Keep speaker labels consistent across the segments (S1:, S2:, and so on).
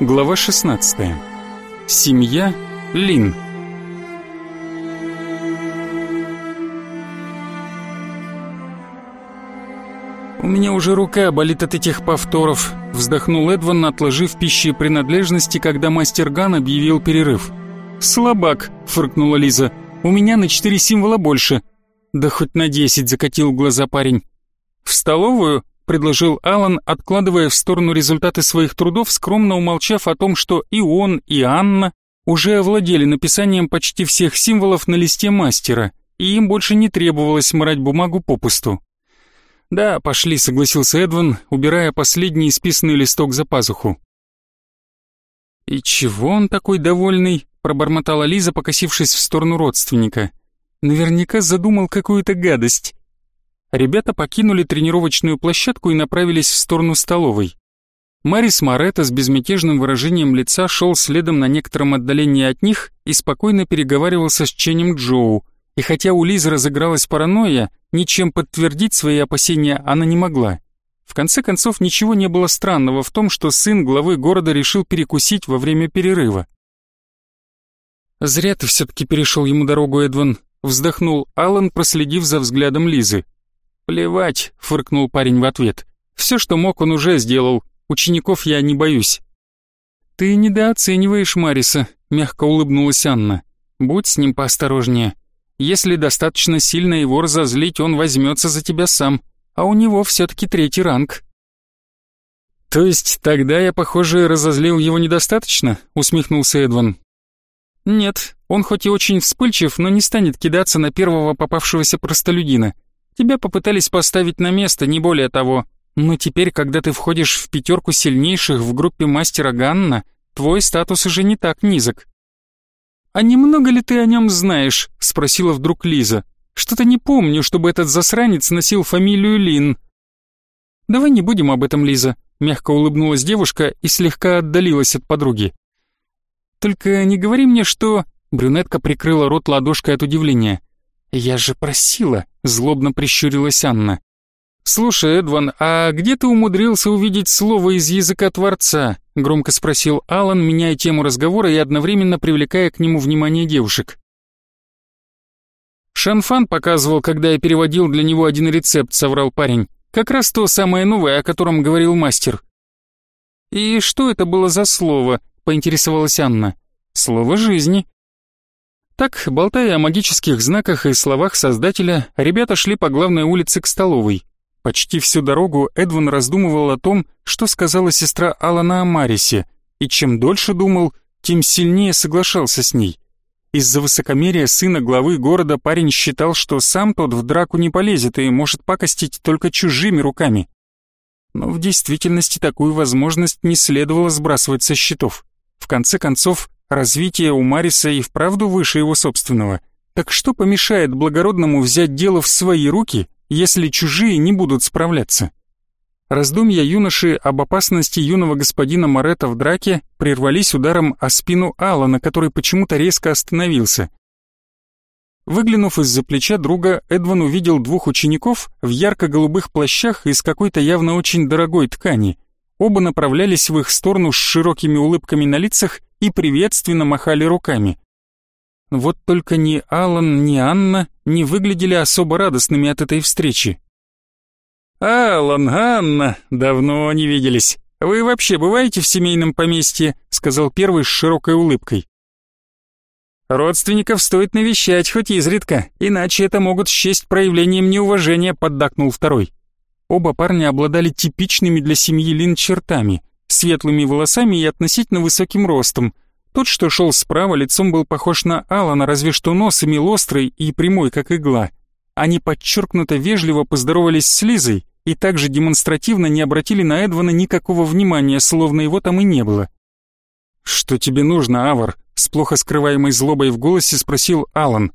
S1: Глава 16. Семья Лин. «У меня уже рука болит от этих повторов», — вздохнул Эдван, отложив пищи и принадлежности, когда мастер Ган объявил перерыв. «Слабак», — фыркнула Лиза, — «у меня на четыре символа больше». «Да хоть на десять», — закатил глаза парень. «В столовую?» — предложил Алан, откладывая в сторону результаты своих трудов, скромно умолчав о том, что и он, и Анна уже овладели написанием почти всех символов на листе мастера, и им больше не требовалось мрать бумагу попусту. «Да, пошли», — согласился Эдван, убирая последний исписанный листок за пазуху. «И чего он такой довольный?» — пробормотала Лиза, покосившись в сторону родственника. «Наверняка задумал какую-то гадость». Ребята покинули тренировочную площадку и направились в сторону столовой. Марис Моретто с безмятежным выражением лица шел следом на некотором отдалении от них и спокойно переговаривался с Ченем Джоу, и хотя у Лизы разыгралась паранойя, ничем подтвердить свои опасения она не могла. В конце концов, ничего не было странного в том, что сын главы города решил перекусить во время перерыва. «Зря ты все-таки перешел ему дорогу, Эдван», — вздохнул Алан, проследив за взглядом Лизы. «Плевать», — фыркнул парень в ответ. «Все, что мог, он уже сделал. Учеников я не боюсь». «Ты недооцениваешь Мариса», — мягко улыбнулась Анна. «Будь с ним поосторожнее. Если достаточно сильно его разозлить, он возьмется за тебя сам, а у него все-таки третий ранг». «То есть тогда я, похоже, разозлил его недостаточно?» — усмехнулся Эдван. «Нет, он хоть и очень вспыльчив, но не станет кидаться на первого попавшегося простолюдина. Тебя попытались поставить на место, не более того. Но теперь, когда ты входишь в пятерку сильнейших в группе мастера Ганна, твой статус уже не так низок. «А немного ли ты о нем знаешь?» — спросила вдруг Лиза. «Что-то не помню, чтобы этот засранец носил фамилию Лин». «Давай не будем об этом, Лиза», — мягко улыбнулась девушка и слегка отдалилась от подруги. «Только не говори мне, что...» — брюнетка прикрыла рот ладошкой от удивления. «Я же просила», — злобно прищурилась Анна. «Слушай, Эдван, а где ты умудрился увидеть слово из языка Творца?» — громко спросил Алан, меняя тему разговора и одновременно привлекая к нему внимание девушек. «Шанфан показывал, когда я переводил для него один рецепт», — соврал парень. «Как раз то самое новое, о котором говорил мастер». «И что это было за слово?» — поинтересовалась Анна. «Слово жизни». Так, болтая о магических знаках и словах Создателя, ребята шли по главной улице к столовой. Почти всю дорогу Эдвин раздумывал о том, что сказала сестра Алана о Марисе, и чем дольше думал, тем сильнее соглашался с ней. Из-за высокомерия сына главы города парень считал, что сам тот в драку не полезет и может пакостить только чужими руками. Но в действительности такую возможность не следовало сбрасывать со счетов. В конце концов, Развитие у Мариса и вправду выше его собственного. Так что помешает благородному взять дело в свои руки, если чужие не будут справляться? Раздумья юноши об опасности юного господина Моретта в драке прервались ударом о спину Алана, который почему-то резко остановился. Выглянув из-за плеча друга, Эдван увидел двух учеников в ярко-голубых плащах из какой-то явно очень дорогой ткани. Оба направлялись в их сторону с широкими улыбками на лицах и приветственно махали руками. Вот только ни Алан, ни Анна не выглядели особо радостными от этой встречи. «Алан, Анна, давно не виделись. Вы вообще бываете в семейном поместье?» сказал первый с широкой улыбкой. «Родственников стоит навещать хоть изредка, иначе это могут счесть проявлением неуважения», поддакнул второй. Оба парня обладали типичными для семьи Лин чертами – светлыми волосами и относительно высоким ростом. Тот, что шел справа, лицом был похож на Алана, разве что нос имел острый и прямой, как игла. Они подчеркнуто вежливо поздоровались с Лизой и также демонстративно не обратили на Эдвана никакого внимания, словно его там и не было. «Что тебе нужно, Авар?» — с плохо скрываемой злобой в голосе спросил Алан.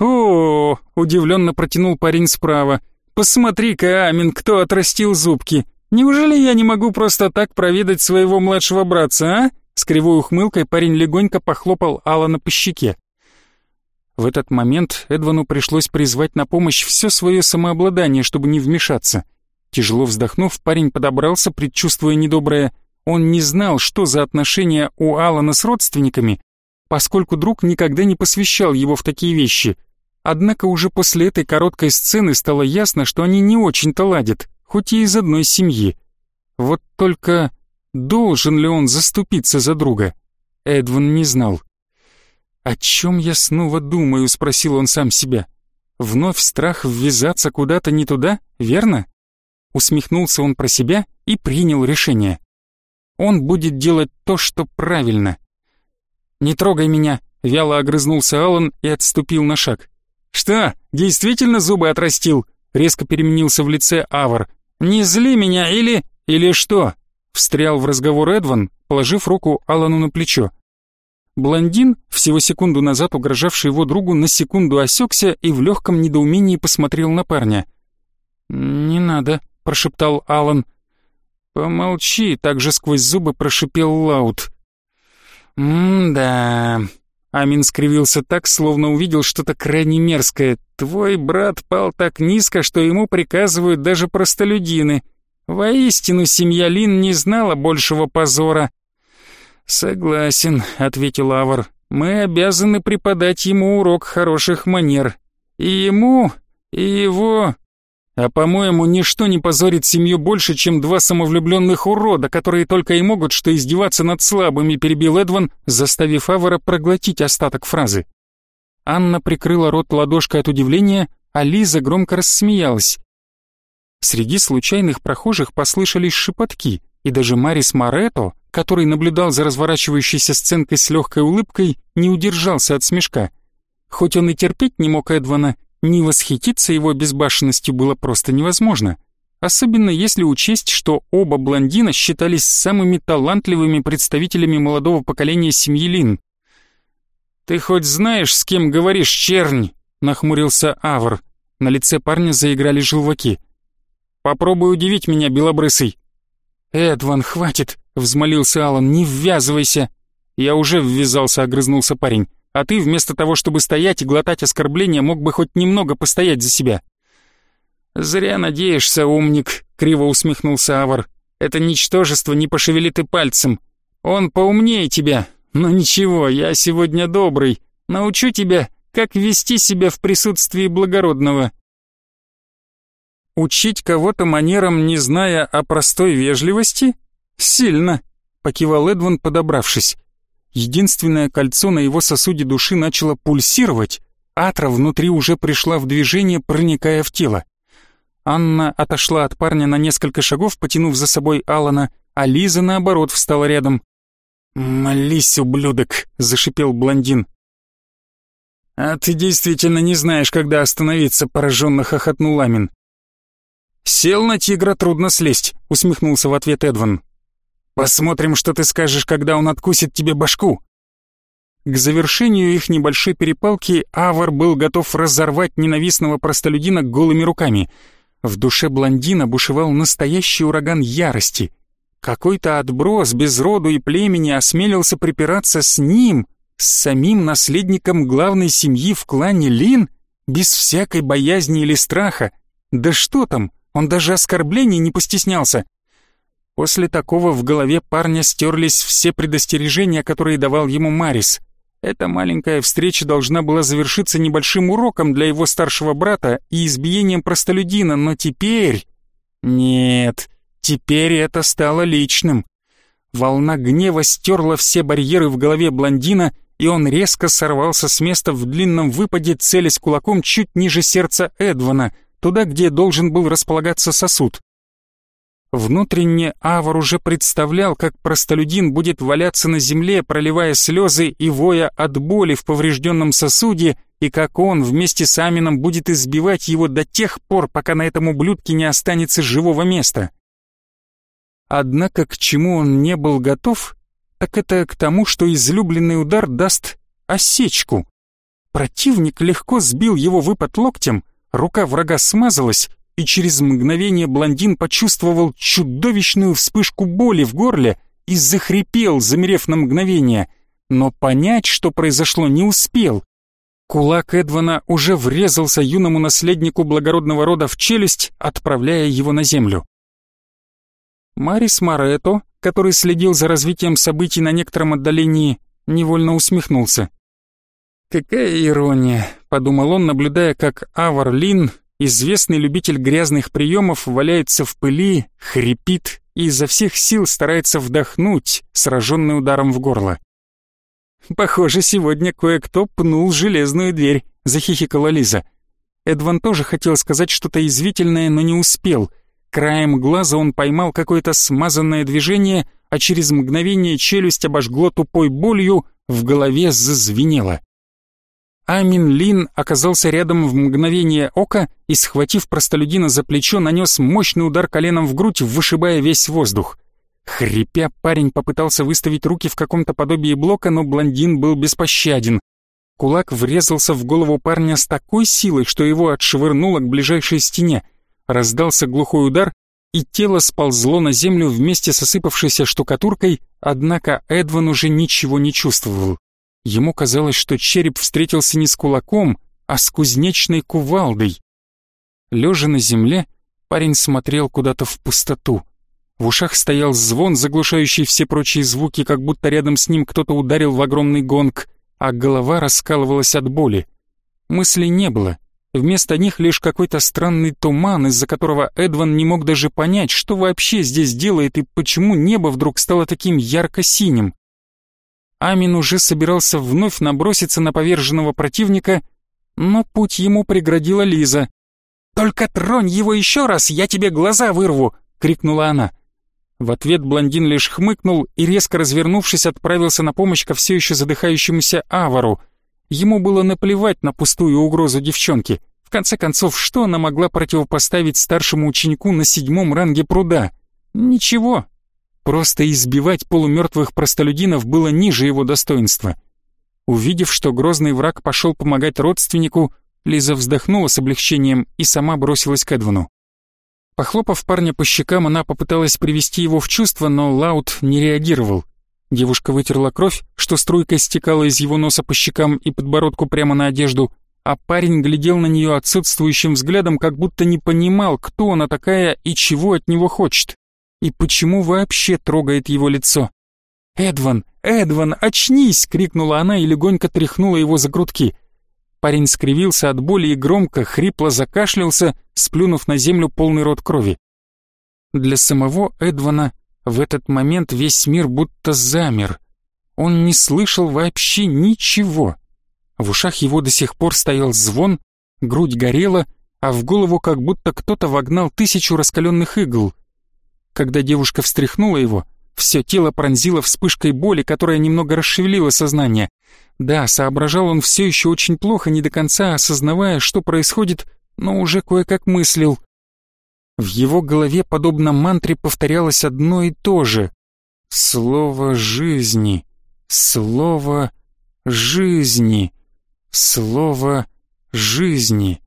S1: «О, удивленно протянул парень справа. «Посмотри-ка, Амин, кто отрастил зубки. Неужели я не могу просто так проведать своего младшего братца, а? С кривой ухмылкой парень легонько похлопал Алана по щеке. В этот момент Эдвану пришлось призвать на помощь все свое самообладание, чтобы не вмешаться. Тяжело вздохнув, парень подобрался, предчувствуя недоброе, Он не знал, что за отношения у Алана с родственниками, поскольку друг никогда не посвящал его в такие вещи. Однако уже после этой короткой сцены стало ясно, что они не очень-то ладят, хоть и из одной семьи. Вот только должен ли он заступиться за друга? Эдван не знал. «О чем я снова думаю?» — спросил он сам себя. «Вновь страх ввязаться куда-то не туда, верно?» Усмехнулся он про себя и принял решение. Он будет делать то, что правильно. «Не трогай меня!» — вяло огрызнулся Алан и отступил на шаг. «Что, действительно зубы отрастил?» — резко переменился в лице Авар. «Не зли меня или... или что?» — встрял в разговор Эдван, положив руку Алану на плечо. Блондин, всего секунду назад угрожавший его другу, на секунду осекся и в легком недоумении посмотрел на парня. «Не надо», — прошептал Алан. «Помолчи», — также сквозь зубы прошипел Лаут. «М-да...» Амин скривился так, словно увидел что-то крайне мерзкое. «Твой брат пал так низко, что ему приказывают даже простолюдины. Воистину, семья Лин не знала большего позора». «Согласен», — ответил Авар. «Мы обязаны преподать ему урок хороших манер. И ему, и его...» «А по-моему, ничто не позорит семью больше, чем два самовлюбленных урода, которые только и могут что издеваться над слабыми», перебил Эдван, заставив Авара проглотить остаток фразы. Анна прикрыла рот ладошкой от удивления, а Лиза громко рассмеялась. Среди случайных прохожих послышались шепотки, и даже Марис Марето, который наблюдал за разворачивающейся сценкой с легкой улыбкой, не удержался от смешка. Хоть он и терпеть не мог Эдвана, не восхититься его безбашенностью было просто невозможно. Особенно если учесть, что оба блондина считались самыми талантливыми представителями молодого поколения семьи Лин. «Ты хоть знаешь, с кем говоришь, чернь?» — нахмурился Авр. На лице парня заиграли желваки. Попробуй удивить меня, белобрысый». «Эдван, хватит!» — взмолился Алан. «Не ввязывайся!» «Я уже ввязался», — огрызнулся парень. «А ты вместо того, чтобы стоять и глотать оскорбления, мог бы хоть немного постоять за себя». «Зря надеешься, умник», — криво усмехнулся Авар. «Это ничтожество не пошевелит и пальцем. Он поумнее тебя. Но ничего, я сегодня добрый. Научу тебя, как вести себя в присутствии благородного». Учить кого-то манерам, не зная о простой вежливости? Сильно, покивал Эдван, подобравшись. Единственное кольцо на его сосуде души начало пульсировать, атра внутри уже пришла в движение, проникая в тело. Анна отошла от парня на несколько шагов, потянув за собой Алана, а Лиза, наоборот, встала рядом. «Молись, ублюдок!» — зашипел блондин. «А ты действительно не знаешь, когда остановиться», — пораженно хохотнул Амин. «Сел на тигра, трудно слезть», — усмехнулся в ответ Эдван. «Посмотрим, что ты скажешь, когда он откусит тебе башку». К завершению их небольшой перепалки Авар был готов разорвать ненавистного простолюдина голыми руками. В душе блондина бушевал настоящий ураган ярости. Какой-то отброс без роду и племени осмелился припираться с ним, с самим наследником главной семьи в клане Лин, без всякой боязни или страха. Да что там, он даже оскорблений не постеснялся. После такого в голове парня стерлись все предостережения, которые давал ему Марис. Эта маленькая встреча должна была завершиться небольшим уроком для его старшего брата и избиением простолюдина, но теперь... Нет, теперь это стало личным. Волна гнева стерла все барьеры в голове блондина, и он резко сорвался с места в длинном выпаде, целясь кулаком чуть ниже сердца Эдвана — туда, где должен был располагаться сосуд. Внутренне Авар уже представлял, как простолюдин будет валяться на земле, проливая слезы и воя от боли в поврежденном сосуде, и как он вместе с Амином будет избивать его до тех пор, пока на этом ублюдке не останется живого места. Однако к чему он не был готов, так это к тому, что излюбленный удар даст осечку. Противник легко сбил его выпад локтем, рука врага смазалась, и через мгновение блондин почувствовал чудовищную вспышку боли в горле и захрипел, замерев на мгновение, но понять, что произошло, не успел. Кулак Эдвана уже врезался юному наследнику благородного рода в челюсть, отправляя его на землю. Марис Марето, который следил за развитием событий на некотором отдалении, невольно усмехнулся. «Какая ирония», — подумал он, наблюдая, как Авар Лин, известный любитель грязных приемов, валяется в пыли, хрипит и изо всех сил старается вдохнуть, сраженный ударом в горло. «Похоже, сегодня кое-кто пнул железную дверь», — захихикала Лиза. Эдван тоже хотел сказать что-то извительное, но не успел. Краем глаза он поймал какое-то смазанное движение, а через мгновение челюсть обожгло тупой болью, в голове зазвенело. Амин Лин оказался рядом в мгновение ока и, схватив простолюдина за плечо, нанес мощный удар коленом в грудь, вышибая весь воздух. Хрипя, парень попытался выставить руки в каком-то подобии блока, но блондин был беспощаден. Кулак врезался в голову парня с такой силой, что его отшвырнуло к ближайшей стене. Раздался глухой удар, и тело сползло на землю вместе с осыпавшейся штукатуркой, однако Эдван уже ничего не чувствовал. Ему казалось, что череп встретился не с кулаком, а с кузнечной кувалдой. Лежа на земле, парень смотрел куда-то в пустоту. В ушах стоял звон, заглушающий все прочие звуки, как будто рядом с ним кто-то ударил в огромный гонг, а голова раскалывалась от боли. Мыслей не было. Вместо них лишь какой-то странный туман, из-за которого Эдван не мог даже понять, что вообще здесь делает и почему небо вдруг стало таким ярко-синим. Амин уже собирался вновь наброситься на поверженного противника, но путь ему преградила Лиза. «Только тронь его еще раз, я тебе глаза вырву!» — крикнула она. В ответ блондин лишь хмыкнул и, резко развернувшись, отправился на помощь ко все еще задыхающемуся Авару. Ему было наплевать на пустую угрозу девчонки. В конце концов, что она могла противопоставить старшему ученику на седьмом ранге пруда? Ничего, Просто избивать полумертвых простолюдинов было ниже его достоинства. Увидев, что грозный враг пошел помогать родственнику, Лиза вздохнула с облегчением и сама бросилась к Эдвану. Похлопав парня по щекам, она попыталась привести его в чувство, но Лаут не реагировал. Девушка вытерла кровь, что струйкой стекала из его носа по щекам и подбородку прямо на одежду, а парень глядел на нее отсутствующим взглядом, как будто не понимал, кто она такая и чего от него хочет и почему вообще трогает его лицо. «Эдван! Эдван, очнись!» — крикнула она и легонько тряхнула его за грудки. Парень скривился от боли и громко, хрипло закашлялся, сплюнув на землю полный рот крови. Для самого Эдвана в этот момент весь мир будто замер. Он не слышал вообще ничего. В ушах его до сих пор стоял звон, грудь горела, а в голову как будто кто-то вогнал тысячу раскаленных игл. Когда девушка встряхнула его, все тело пронзило вспышкой боли, которая немного расшевелила сознание. Да, соображал он все еще очень плохо, не до конца осознавая, что происходит, но уже кое-как мыслил. В его голове, подобно мантре, повторялось одно и то же. Слово жизни, слово жизни, слово жизни.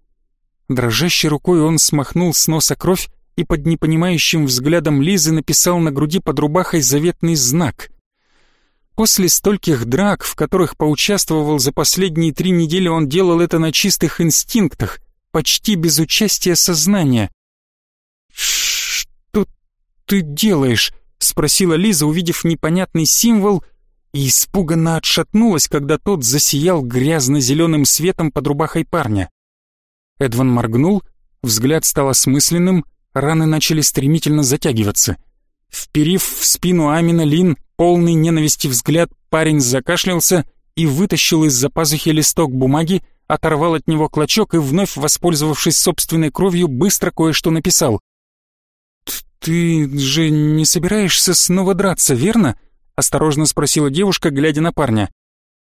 S1: Дрожащей рукой он смахнул с носа кровь и под непонимающим взглядом Лизы написал на груди под рубахой заветный знак. После стольких драк, в которых поучаствовал за последние три недели, он делал это на чистых инстинктах, почти без участия сознания. «Что ты делаешь?» — спросила Лиза, увидев непонятный символ, и испуганно отшатнулась, когда тот засиял грязно-зеленым светом под рубахой парня. Эдван моргнул, взгляд стал осмысленным, Раны начали стремительно затягиваться. Вперив в спину Амина Лин полный ненависти взгляд, парень закашлялся и вытащил из-за пазухи листок бумаги, оторвал от него клочок и, вновь воспользовавшись собственной кровью, быстро кое-что написал. «Ты же не собираешься снова драться, верно?» — осторожно спросила девушка, глядя на парня.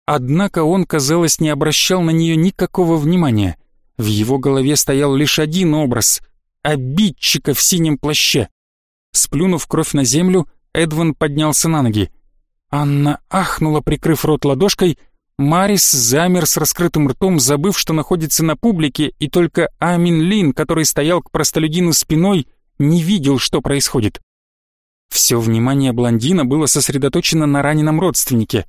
S1: Однако он, казалось, не обращал на нее никакого внимания. В его голове стоял лишь один образ — обидчика в синем плаще. Сплюнув кровь на землю, Эдван поднялся на ноги. Анна ахнула, прикрыв рот ладошкой. Марис замер с раскрытым ртом, забыв, что находится на публике, и только Амин Лин, который стоял к простолюдину спиной, не видел, что происходит. Все внимание блондина было сосредоточено на раненом родственнике.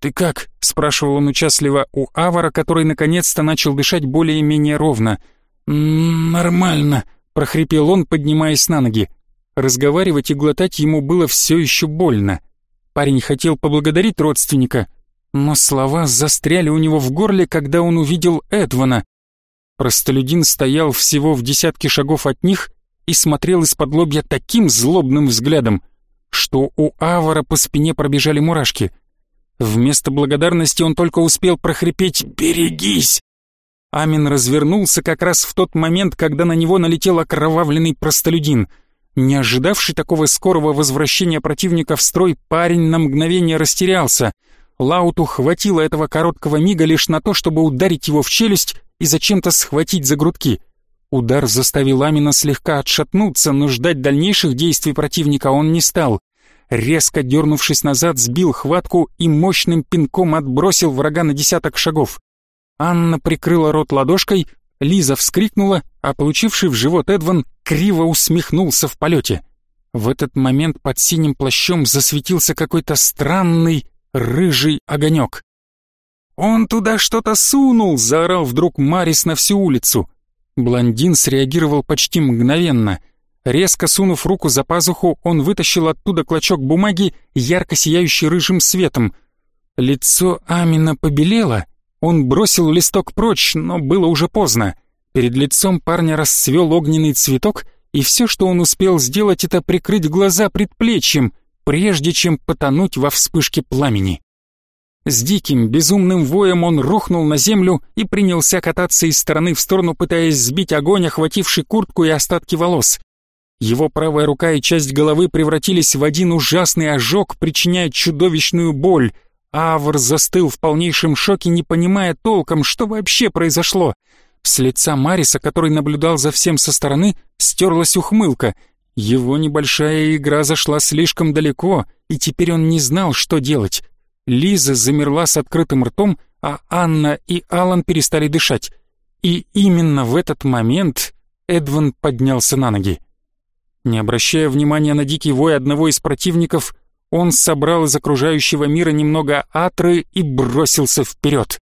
S1: «Ты как?» — спрашивал он участливо у Авара, который наконец-то начал дышать более-менее ровно — «Нормально», — прохрипел он, поднимаясь на ноги. Разговаривать и глотать ему было все еще больно. Парень хотел поблагодарить родственника, но слова застряли у него в горле, когда он увидел Эдвана. Простолюдин стоял всего в десятке шагов от них и смотрел из-под лобья таким злобным взглядом, что у Авара по спине пробежали мурашки. Вместо благодарности он только успел прохрипеть «Берегись!». Амин развернулся как раз в тот момент, когда на него налетел окровавленный простолюдин. Не ожидавший такого скорого возвращения противника в строй, парень на мгновение растерялся. Лауту хватило этого короткого мига лишь на то, чтобы ударить его в челюсть и зачем-то схватить за грудки. Удар заставил Амина слегка отшатнуться, но ждать дальнейших действий противника он не стал. Резко дернувшись назад, сбил хватку и мощным пинком отбросил врага на десяток шагов. Анна прикрыла рот ладошкой, Лиза вскрикнула, а получивший в живот Эдван криво усмехнулся в полете. В этот момент под синим плащом засветился какой-то странный рыжий огонек. «Он туда что-то сунул!» — заорал вдруг Марис на всю улицу. Блондин среагировал почти мгновенно. Резко сунув руку за пазуху, он вытащил оттуда клочок бумаги, ярко сияющий рыжим светом. Лицо Амина побелело, он бросил листок прочь, но было уже поздно. Перед лицом парня расцвел огненный цветок, и все, что он успел сделать, это прикрыть глаза предплечьем, прежде чем потонуть во вспышке пламени. С диким, безумным воем он рухнул на землю и принялся кататься из стороны в сторону, пытаясь сбить огонь, охвативший куртку и остатки волос. Его правая рука и часть головы превратились в один ужасный ожог, причиняя чудовищную боль. Авр застыл в полнейшем шоке, не понимая толком, что вообще произошло. С лица Мариса, который наблюдал за всем со стороны, стерлась ухмылка. Его небольшая игра зашла слишком далеко, и теперь он не знал, что делать. Лиза замерла с открытым ртом, а Анна и Алан перестали дышать. И именно в этот момент Эдван поднялся на ноги. Не обращая внимания на дикий вой одного из противников, он собрал из окружающего мира немного атры и бросился вперед.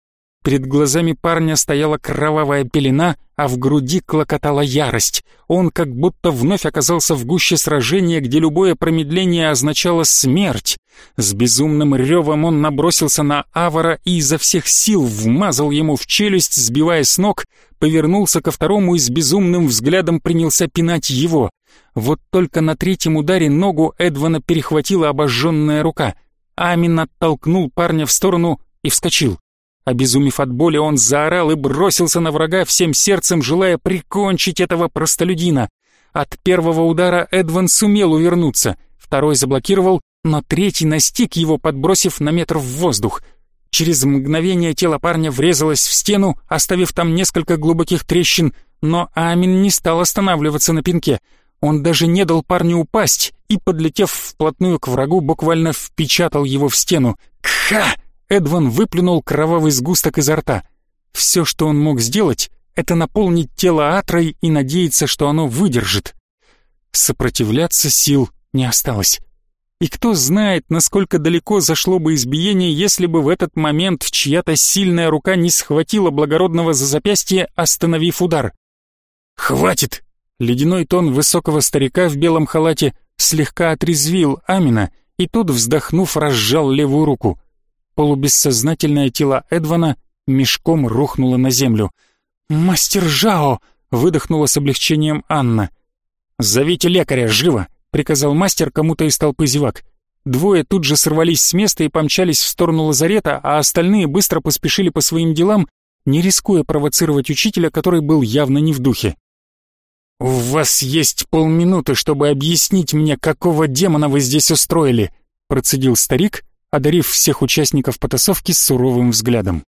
S1: Перед глазами парня стояла кровавая пелена, а в груди клокотала ярость. Он как будто вновь оказался в гуще сражения, где любое промедление означало смерть. С безумным ревом он набросился на Авара и изо всех сил вмазал ему в челюсть, сбивая с ног, повернулся ко второму и с безумным взглядом принялся пинать его. Вот только на третьем ударе ногу Эдвана перехватила обожженная рука. Амин оттолкнул парня в сторону и вскочил. Обезумев от боли, он заорал и бросился на врага всем сердцем, желая прикончить этого простолюдина. От первого удара Эдван сумел увернуться, второй заблокировал, но третий настиг его, подбросив на метр в воздух. Через мгновение тело парня врезалось в стену, оставив там несколько глубоких трещин, но Амин не стал останавливаться на пинке. Он даже не дал парню упасть и, подлетев вплотную к врагу, буквально впечатал его в стену. «Кха!» Эдван выплюнул кровавый сгусток изо рта. Все, что он мог сделать, это наполнить тело атрой и надеяться, что оно выдержит. Сопротивляться сил не осталось. И кто знает, насколько далеко зашло бы избиение, если бы в этот момент чья-то сильная рука не схватила благородного за запястье, остановив удар. «Хватит!» Ледяной тон высокого старика в белом халате слегка отрезвил Амина, и тот, вздохнув, разжал левую руку. Полубессознательное тело Эдвана мешком рухнуло на землю. «Мастер Жао!» — выдохнула с облегчением Анна. «Зовите лекаря, живо!» — приказал мастер кому-то из толпы зевак. Двое тут же сорвались с места и помчались в сторону лазарета, а остальные быстро поспешили по своим делам, не рискуя провоцировать учителя, который был явно не в духе. «У вас есть полминуты, чтобы объяснить мне, какого демона вы здесь устроили», процедил старик, одарив всех участников потасовки суровым взглядом.